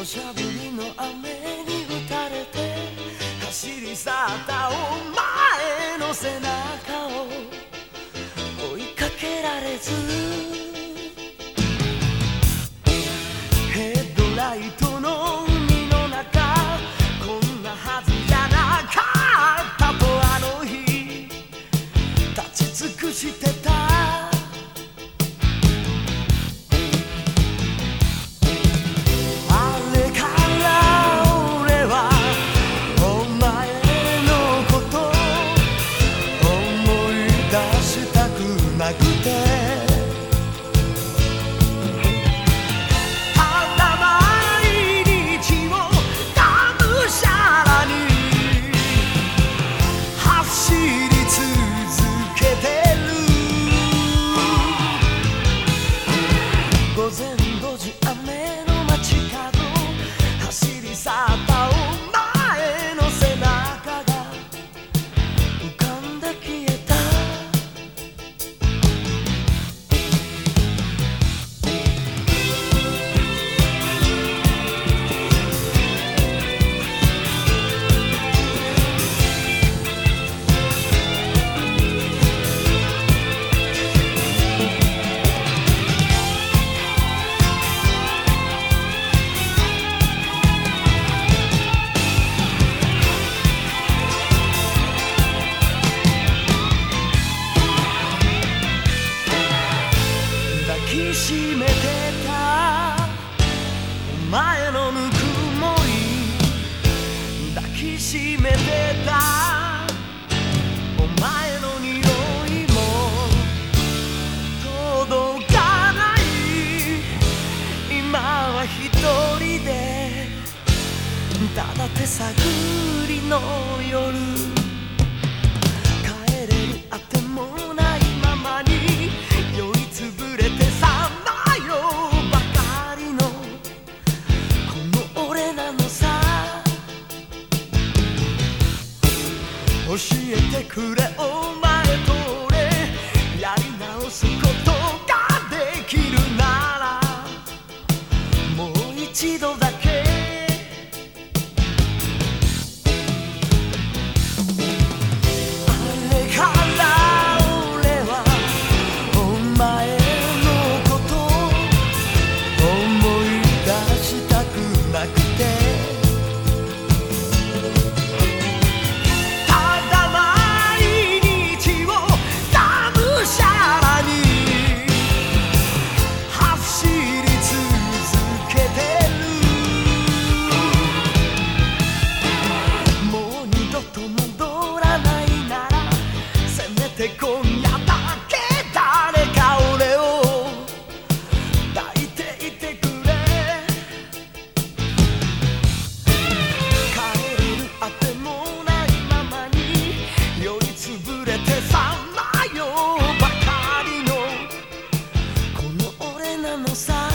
cosa aku tak 前のぬくもり抱きしめてたお前の匂いも届かない今は一人でただ手探りの夜教えてくれお前と俺やり直すことができるならもう一度だだけ誰か俺を抱いていてくれ帰れるあてもないままに酔いつぶれてさまようばかりのこの俺なのさ。